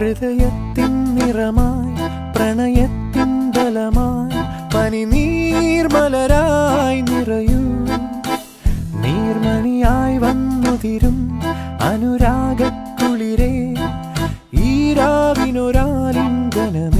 ഹൃദയത്തിൻ നിറമായി പ്രണയത്തിൻ ബലമായി പനിനീർമലരായി നിറയൂ. നീർമണിയായി വന്നുതിരും അനുരാഗക്കുളിരേ. ഈരാവിനൊരാലിംഗനമേ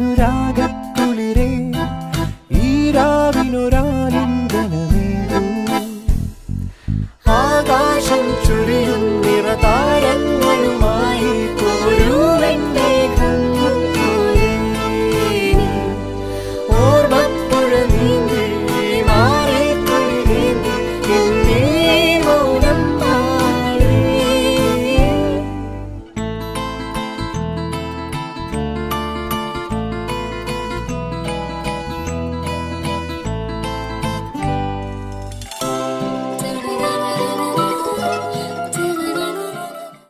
you're anurag